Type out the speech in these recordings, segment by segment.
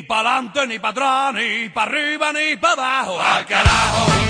Ni para adelante, ni para atrás, ni para arriba, ni para abajo. ¡Al carajo!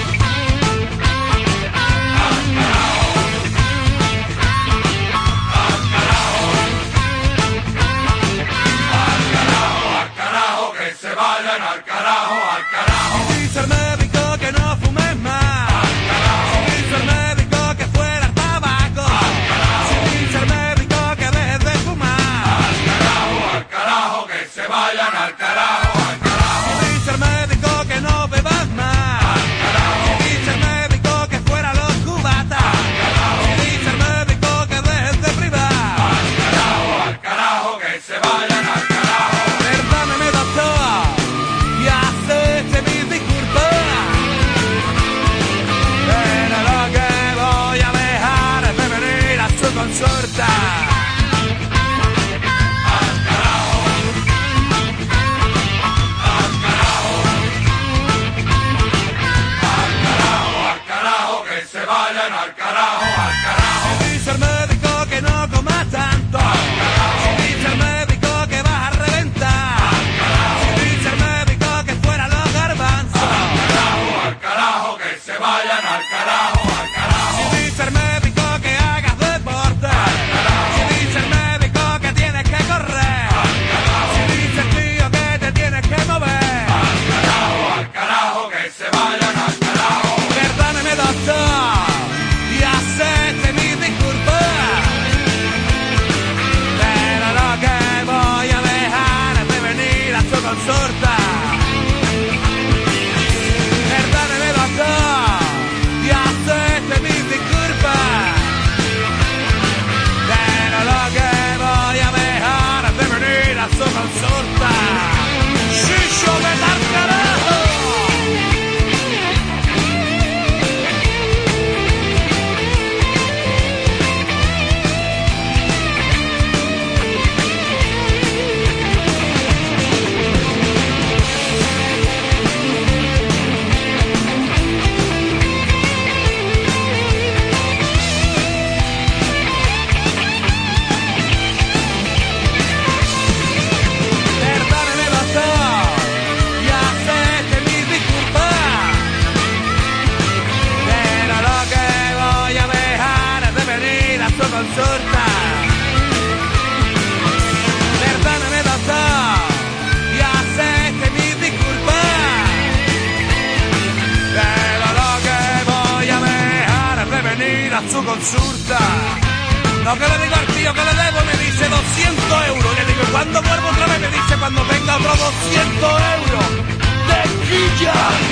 sorta su consulta. No que le digo al tío que le debo me dice 200 euros. Le digo, cuando vuelvo otra vez? Me dice, cuando venga otro 200 euros. ¡De quilla!